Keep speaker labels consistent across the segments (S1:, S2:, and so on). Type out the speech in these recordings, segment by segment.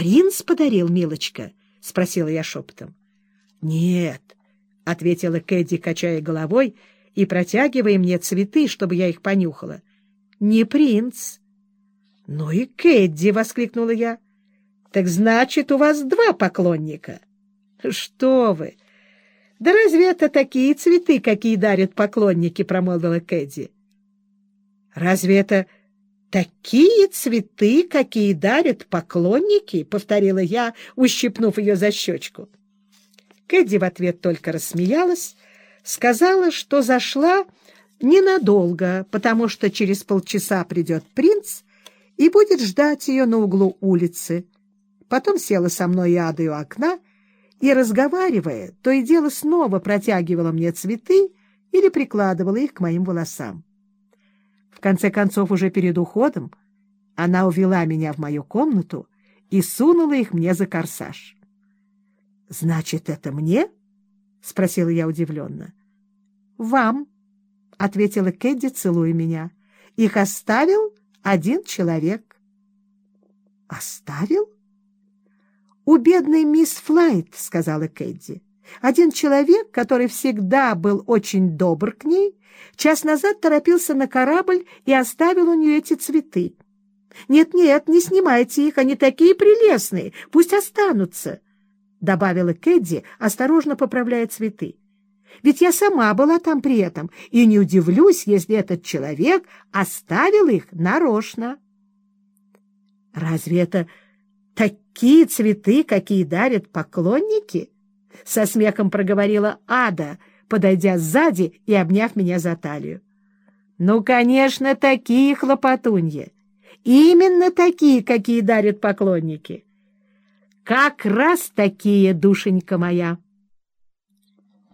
S1: принц подарил, милочка? — спросила я шепотом. — Нет, — ответила Кэдди, качая головой и протягивая мне цветы, чтобы я их понюхала. — Не принц. — Ну и Кэдди! — воскликнула я. — Так значит, у вас два поклонника? — Что вы! Да разве это такие цветы, какие дарят поклонники? — промолвила Кэдди. — Разве это такие цветы, какие дарят поклонники? — повторила я, ущипнув ее за щечку. Кэдди в ответ только рассмеялась, сказала, что зашла ненадолго, потому что через полчаса придет принц и будет ждать ее на углу улицы. Потом села со мной и Адой у окна и, разговаривая, то и дело снова протягивала мне цветы или прикладывала их к моим волосам. В конце концов, уже перед уходом, она увела меня в мою комнату и сунула их мне за корсаж. — Значит, это мне? — спросила я удивленно. — Вам, — ответила Кэдди, целуя меня. — Их оставил один человек. — Оставил? — У бедной мисс Флайт, — сказала Кэдди. Один человек, который всегда был очень добр к ней, час назад торопился на корабль и оставил у нее эти цветы. «Нет-нет, не снимайте их, они такие прелестные, пусть останутся». — добавила Кэдди, осторожно поправляя цветы. — Ведь я сама была там при этом, и не удивлюсь, если этот человек оставил их нарочно. — Разве это такие цветы, какие дарят поклонники? — со смехом проговорила Ада, подойдя сзади и обняв меня за талию. — Ну, конечно, такие хлопотуньи. Именно такие, какие дарят поклонники. — как раз такие, душенька моя.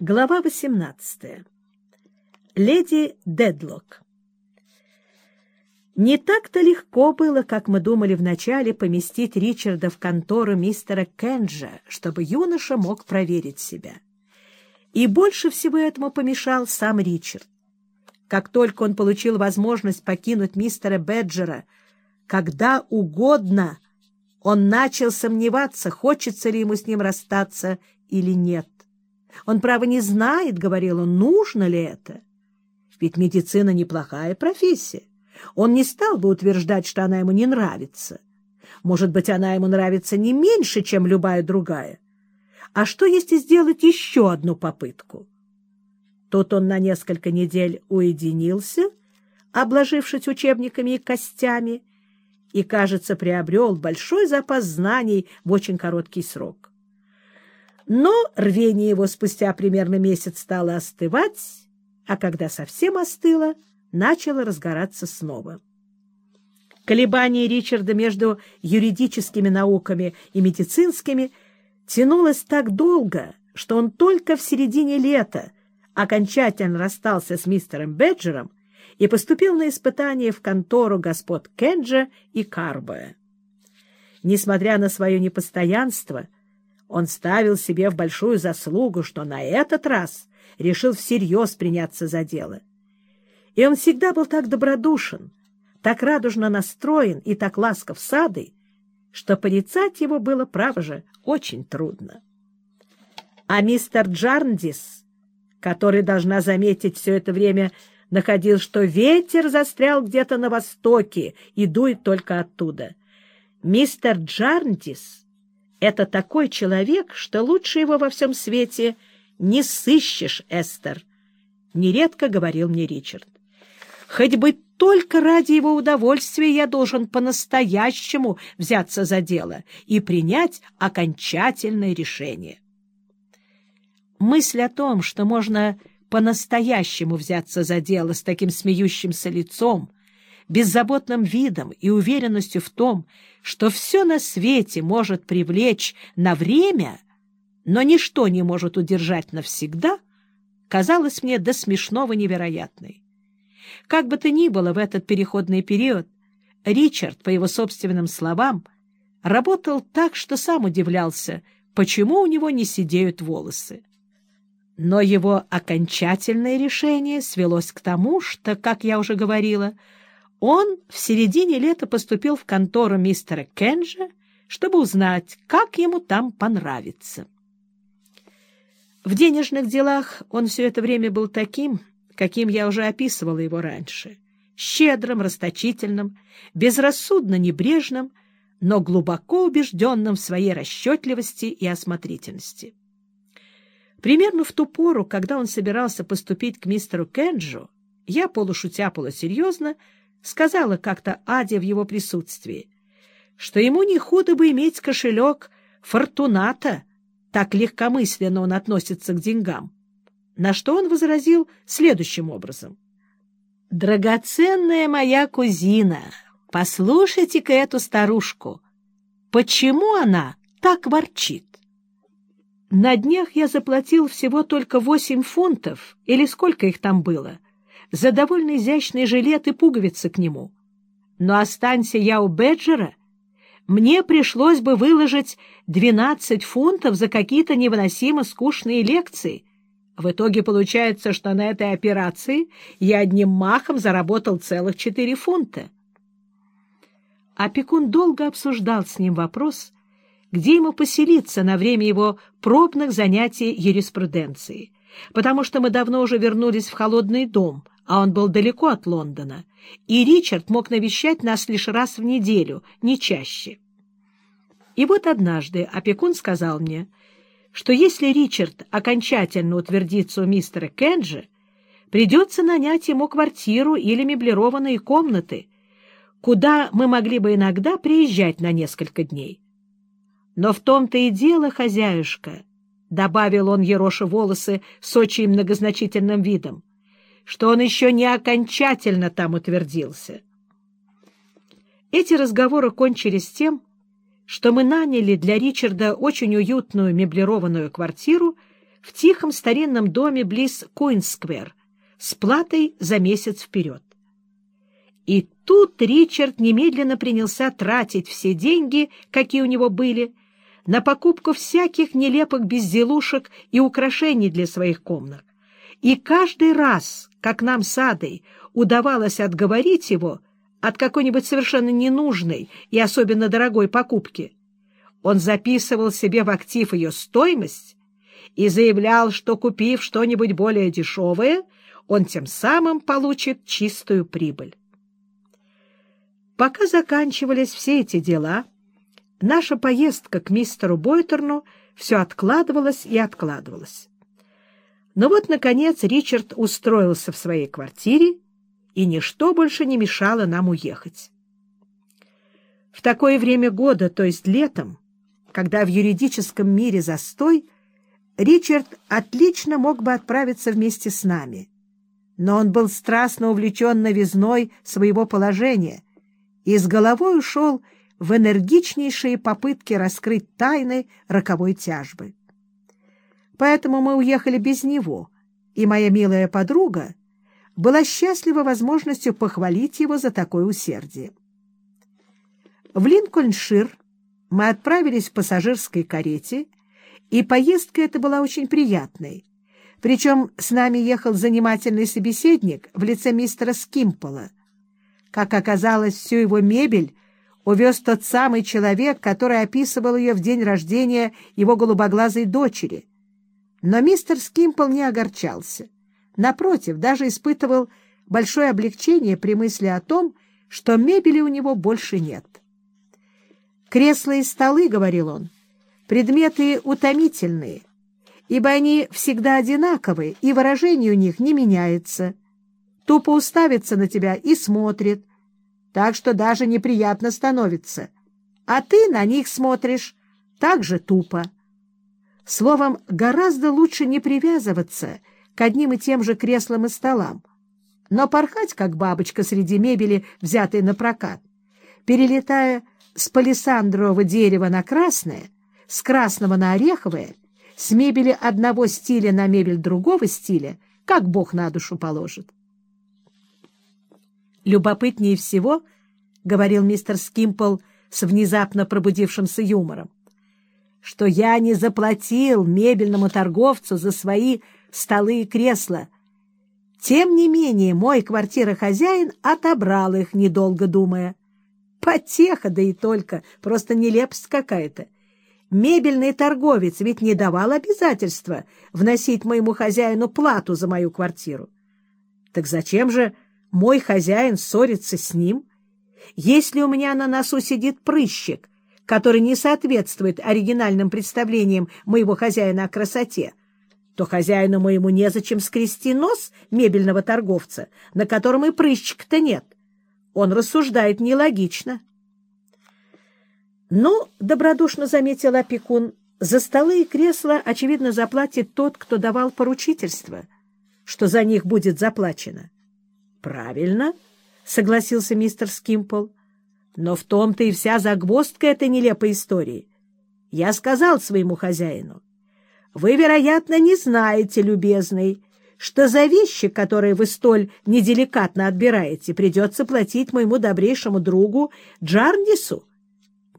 S1: Глава 18. Леди Дедлок. Не так-то легко было, как мы думали вначале, поместить Ричарда в контору мистера Кенджа, чтобы юноша мог проверить себя. И больше всего этому помешал сам Ричард. Как только он получил возможность покинуть мистера Беджера когда угодно — он начал сомневаться, хочется ли ему с ним расстаться или нет. Он, право, не знает, — говорил он, — нужно ли это. Ведь медицина — неплохая профессия. Он не стал бы утверждать, что она ему не нравится. Может быть, она ему нравится не меньше, чем любая другая. А что, если сделать еще одну попытку? Тут он на несколько недель уединился, обложившись учебниками и костями, — и, кажется, приобрел большой запас знаний в очень короткий срок. Но рвение его спустя примерно месяц стало остывать, а когда совсем остыло, начало разгораться снова. Колебание Ричарда между юридическими науками и медицинскими тянулось так долго, что он только в середине лета окончательно расстался с мистером Беджером и поступил на испытание в контору господ Кенджа и Карбоя. Несмотря на свое непостоянство, он ставил себе в большую заслугу, что на этот раз решил всерьез приняться за дело. И он всегда был так добродушен, так радужно настроен и так ласков сады, что порицать его было, право же, очень трудно. А мистер Джарндис, который, должна заметить, все это время находил, что ветер застрял где-то на востоке и дует только оттуда. Мистер Джарндис — это такой человек, что лучше его во всем свете не сыщешь, Эстер, — нередко говорил мне Ричард. Хоть бы только ради его удовольствия я должен по-настоящему взяться за дело и принять окончательное решение. Мысль о том, что можно по-настоящему взяться за дело с таким смеющимся лицом, беззаботным видом и уверенностью в том, что все на свете может привлечь на время, но ничто не может удержать навсегда, казалось мне до смешного невероятной. Как бы то ни было в этот переходный период, Ричард, по его собственным словам, работал так, что сам удивлялся, почему у него не сидеют волосы. Но его окончательное решение свелось к тому, что, как я уже говорила, он в середине лета поступил в контору мистера Кенджа, чтобы узнать, как ему там понравится. В денежных делах он все это время был таким, каким я уже описывала его раньше. Щедрым, расточительным, безрассудно небрежным, но глубоко убежденным в своей расчетливости и осмотрительности. Примерно в ту пору, когда он собирался поступить к мистеру Кенджу, я, полушутя полусерьезно, сказала как-то Аде в его присутствии, что ему не худо бы иметь кошелек Фортуната, так легкомысленно он относится к деньгам, на что он возразил следующим образом. «Драгоценная моя кузина, послушайте-ка эту старушку. Почему она так ворчит?» На днях я заплатил всего только восемь фунтов, или сколько их там было, за довольно изящный жилет и пуговицы к нему. Но останься я у Беджера, мне пришлось бы выложить двенадцать фунтов за какие-то невыносимо скучные лекции. В итоге получается, что на этой операции я одним махом заработал целых четыре фунта. Опекун долго обсуждал с ним вопрос, где ему поселиться на время его пробных занятий юриспруденцией, потому что мы давно уже вернулись в холодный дом, а он был далеко от Лондона, и Ричард мог навещать нас лишь раз в неделю, не чаще. И вот однажды опекун сказал мне, что если Ричард окончательно утвердится у мистера Кенджи, придется нанять ему квартиру или меблированные комнаты, куда мы могли бы иногда приезжать на несколько дней. Но в том-то и дело, хозяюшка, — добавил он ероша волосы с очень многозначительным видом, — что он еще не окончательно там утвердился. Эти разговоры кончились тем, что мы наняли для Ричарда очень уютную меблированную квартиру в тихом старинном доме близ Куинсквер с платой за месяц вперед. И тут Ричард немедленно принялся тратить все деньги, какие у него были, на покупку всяких нелепых безделушек и украшений для своих комнат. И каждый раз, как нам с Адой удавалось отговорить его от какой-нибудь совершенно ненужной и особенно дорогой покупки, он записывал себе в актив ее стоимость и заявлял, что, купив что-нибудь более дешевое, он тем самым получит чистую прибыль. Пока заканчивались все эти дела, наша поездка к мистеру Бойтерну все откладывалась и откладывалась. Но вот, наконец, Ричард устроился в своей квартире, и ничто больше не мешало нам уехать. В такое время года, то есть летом, когда в юридическом мире застой, Ричард отлично мог бы отправиться вместе с нами. Но он был страстно увлечен новизной своего положения и с головой ушел в энергичнейшие попытки раскрыть тайны роковой тяжбы. Поэтому мы уехали без него, и моя милая подруга была счастлива возможностью похвалить его за такое усердие. В Линкольншир мы отправились в пассажирской карете, и поездка эта была очень приятной. Причем с нами ехал занимательный собеседник в лице мистера Скимпола. Как оказалось, всю его мебель увез тот самый человек, который описывал ее в день рождения его голубоглазой дочери. Но мистер Скимпл не огорчался. Напротив, даже испытывал большое облегчение при мысли о том, что мебели у него больше нет. «Кресла и столы, — говорил он, — предметы утомительные, ибо они всегда одинаковые, и выражение у них не меняется. Тупо уставится на тебя и смотрит — так что даже неприятно становится. А ты на них смотришь так же тупо. Словом, гораздо лучше не привязываться к одним и тем же креслам и столам, но порхать, как бабочка среди мебели, взятой на прокат, перелетая с палисандрового дерева на красное, с красного на ореховое, с мебели одного стиля на мебель другого стиля, как Бог на душу положит. Любопытнее всего, — говорил мистер Скимпл с внезапно пробудившимся юмором, — что я не заплатил мебельному торговцу за свои столы и кресла. Тем не менее, мой квартирохозяин отобрал их, недолго думая. Потеха, да и только, просто нелепость какая-то. Мебельный торговец ведь не давал обязательства вносить моему хозяину плату за мою квартиру. Так зачем же мой хозяин ссорится с ним, если у меня на носу сидит прыщик, который не соответствует оригинальным представлениям моего хозяина о красоте, то хозяину моему незачем скрести нос мебельного торговца, на котором и прыщик-то нет. Он рассуждает нелогично. Ну, добродушно заметил опекун, за столы и кресла, очевидно, заплатит тот, кто давал поручительство, что за них будет заплачено. Правильно, согласился мистер Скимпл. Но в том-то и вся загвоздка этой нелепой истории. Я сказал своему хозяину, вы, вероятно, не знаете, любезный, что за вещи, которые вы столь неделикатно отбираете, придется платить моему добрейшему другу Джарнису.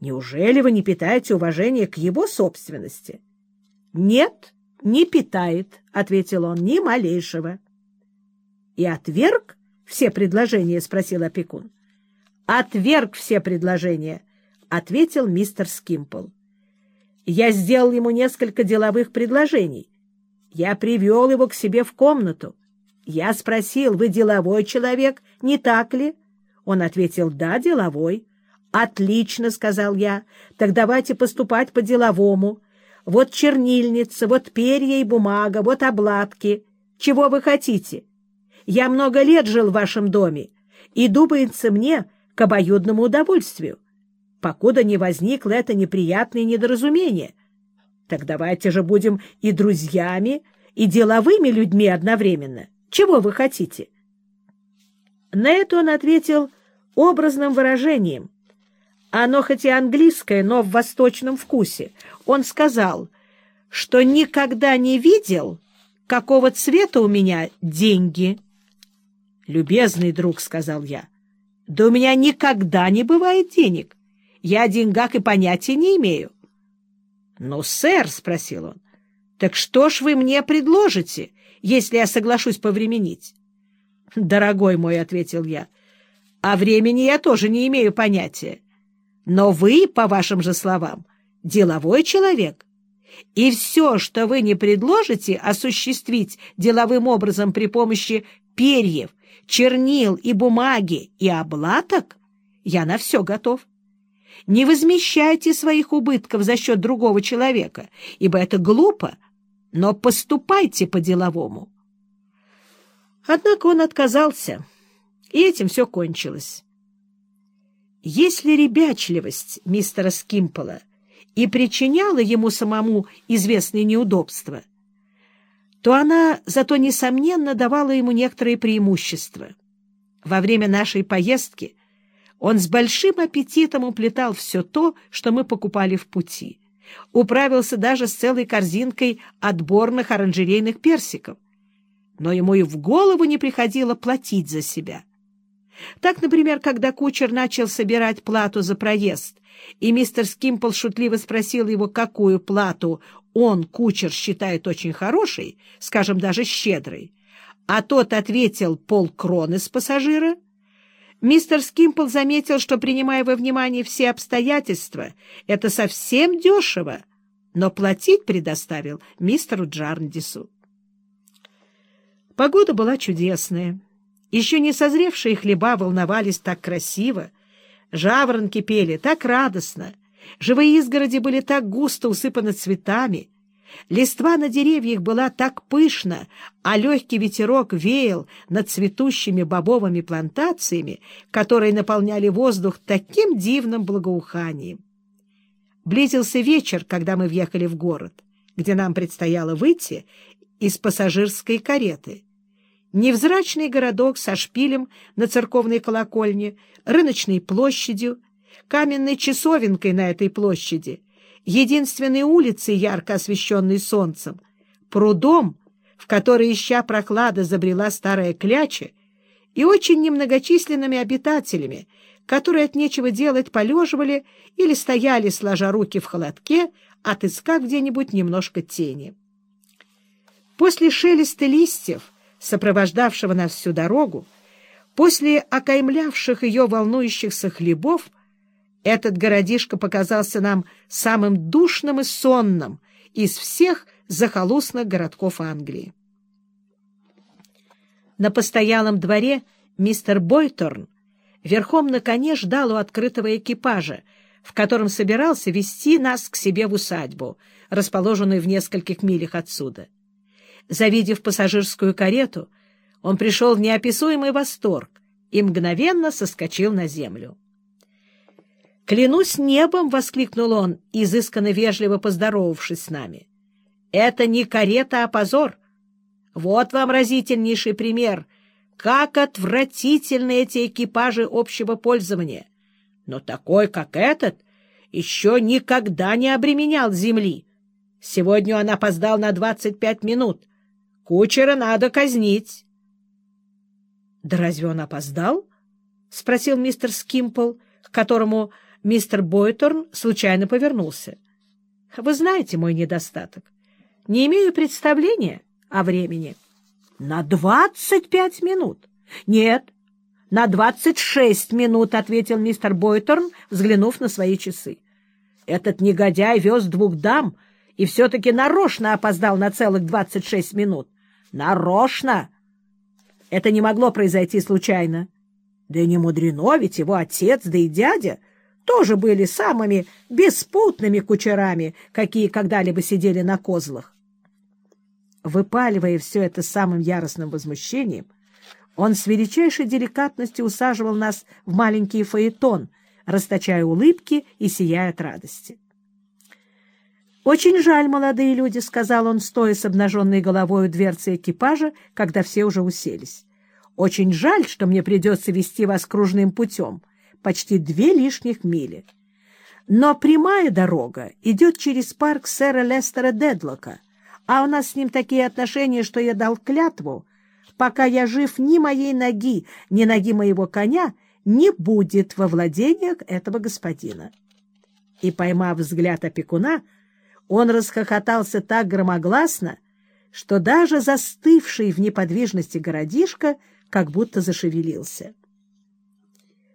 S1: Неужели вы не питаете уважения к его собственности? — Нет, не питает, — ответил он, — ни малейшего. — И отверг все предложения? — спросил опекун. — Отверг все предложения, — ответил мистер Скимпл. Я сделал ему несколько деловых предложений. Я привел его к себе в комнату. Я спросил, вы деловой человек, не так ли? Он ответил, да, деловой. Отлично, сказал я, так давайте поступать по-деловому. Вот чернильница, вот перья и бумага, вот обладки. Чего вы хотите? Я много лет жил в вашем доме, и думается мне к обоюдному удовольствию покуда не возникло это неприятное недоразумение. Так давайте же будем и друзьями, и деловыми людьми одновременно. Чего вы хотите? На это он ответил образным выражением. Оно хоть и английское, но в восточном вкусе. Он сказал, что никогда не видел, какого цвета у меня деньги. «Любезный друг», — сказал я, — «да у меня никогда не бывает денег. Я о деньгах и понятия не имею. — Ну, сэр, — спросил он, — так что ж вы мне предложите, если я соглашусь повременить? — Дорогой мой, — ответил я, — о времени я тоже не имею понятия. Но вы, по вашим же словам, деловой человек. И все, что вы не предложите осуществить деловым образом при помощи перьев, чернил и бумаги и облаток, я на все готов. Не возмещайте своих убытков за счет другого человека, ибо это глупо, но поступайте по-деловому. Однако он отказался, и этим все кончилось. Если ребячливость мистера Скимпола и причиняла ему самому известные неудобства, то она зато, несомненно, давала ему некоторые преимущества. Во время нашей поездки он с большим аппетитом уплетал все то, что мы покупали в пути. Управился даже с целой корзинкой отборных оранжерейных персиков. Но ему и в голову не приходило платить за себя. Так, например, когда кучер начал собирать плату за проезд, и мистер Скимпл шутливо спросил его, какую плату он, кучер, считает очень хорошей, скажем, даже щедрой, а тот ответил полкроны с пассажира — Мистер Скимпл заметил, что, принимая во внимание все обстоятельства, это совсем дешево, но платить предоставил мистеру Джарндису. Погода была чудесная. Еще не созревшие хлеба волновались так красиво, жаворонки пели так радостно, живые изгороди были так густо усыпаны цветами — Листва на деревьях была так пышна, а легкий ветерок веял над цветущими бобовыми плантациями, которые наполняли воздух таким дивным благоуханием. Близился вечер, когда мы въехали в город, где нам предстояло выйти из пассажирской кареты. Невзрачный городок со шпилем на церковной колокольне, рыночной площадью, каменной часовенкой на этой площади — единственной улицей, ярко освещенной солнцем, прудом, в который, ища проклада, забрела старая кляча, и очень немногочисленными обитателями, которые от нечего делать полеживали или стояли, сложа руки в холодке, отыскав где-нибудь немножко тени. После шелеста листьев, сопровождавшего нас всю дорогу, после окаймлявших ее волнующихся хлебов, Этот городишко показался нам самым душным и сонным из всех захолустных городков Англии. На постоялом дворе мистер Бойторн верхом на коне ждал у открытого экипажа, в котором собирался вести нас к себе в усадьбу, расположенную в нескольких милях отсюда. Завидев пассажирскую карету, он пришел в неописуемый восторг и мгновенно соскочил на землю. «Клянусь небом!» — воскликнул он, изысканно вежливо поздоровавшись с нами. «Это не карета, а позор! Вот вам разительнейший пример, как отвратительны эти экипажи общего пользования! Но такой, как этот, еще никогда не обременял земли. Сегодня он опоздал на двадцать пять минут. Кучера надо казнить!» «Да разве он опоздал?» — спросил мистер Скимпл, к которому мистер Бойторн случайно повернулся. — Вы знаете мой недостаток. Не имею представления о времени. — На двадцать пять минут. — Нет, на двадцать шесть минут, — ответил мистер Бойторн, взглянув на свои часы. Этот негодяй вез двух дам и все-таки нарочно опоздал на целых двадцать шесть минут. Нарочно! Это не могло произойти случайно. Да не мудрено, ведь его отец, да и дядя тоже были самыми беспутными кучерами, какие когда-либо сидели на козлах. Выпаливая все это самым яростным возмущением, он с величайшей деликатностью усаживал нас в маленький фаэтон, расточая улыбки и сияя от радости. «Очень жаль, молодые люди», — сказал он, стоя с обнаженной головой у дверцы экипажа, когда все уже уселись. «Очень жаль, что мне придется вести вас кружным путем почти две лишних мили. Но прямая дорога идет через парк сэра Лестера Дедлока, а у нас с ним такие отношения, что я дал клятву, пока я жив, ни моей ноги, ни ноги моего коня не будет во владениях этого господина. И, поймав взгляд опекуна, он расхохотался так громогласно, что даже застывший в неподвижности городишко как будто зашевелился.